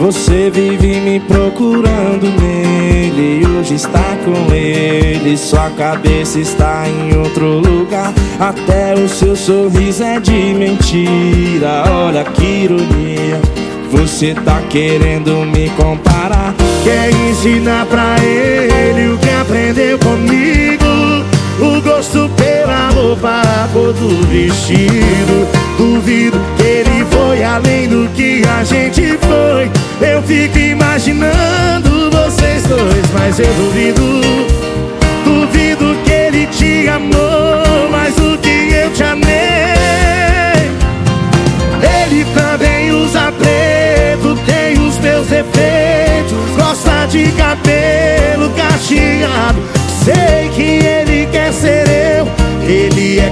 Você vive me procurando nele Hoje está com ele. Sua cabeça está em outro lugar Até o seu sorriso é de mentira. Olha que ironia Você tá querendo me comparar. Quer ensinar pra ele o que aprendeu comigo? O gosto pela roupa, a cor do vestido. Duvido que ele foi além do que a gente eu duvido Duvido que ele te amou mais do que eu te amei. Ele também usa preto, tem os meus defeitos Gosta de cabelo cacheado. Sei que ele quer ser eu, ele é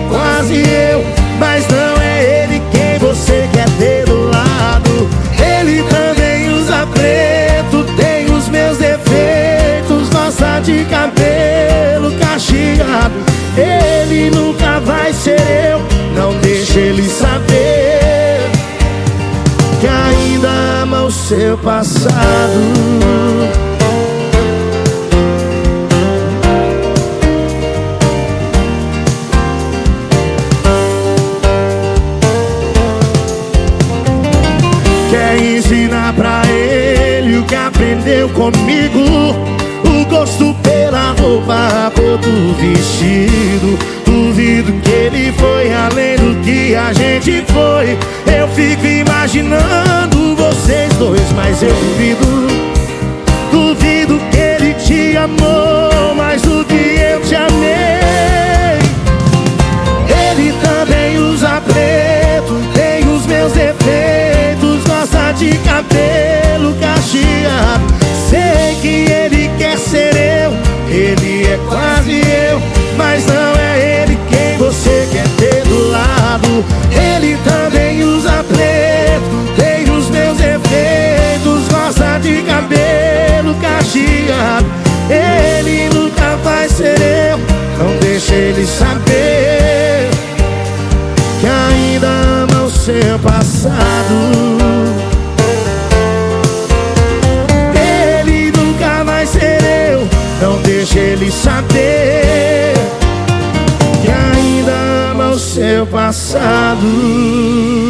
Ele nunca vai ser eu. Não deixe ele saber Que ainda ama o seu passado. Quer ensinar pra ele o que aprendeu comigo? Gosto pela roupa, a cor do vestido. Duvido que ele foi além do que a gente foi. Eu fico imaginando vocês dois, mas eu duvido. Duvido que ele te amou mais do que eu te amei. Ele também usa preto, tem os meus defeitos Gosta de cabelo Ele nunca vai ser eu, não deixe ele saber que ainda ama o seu passado. deixe ele saber que ainda ama o seu passado.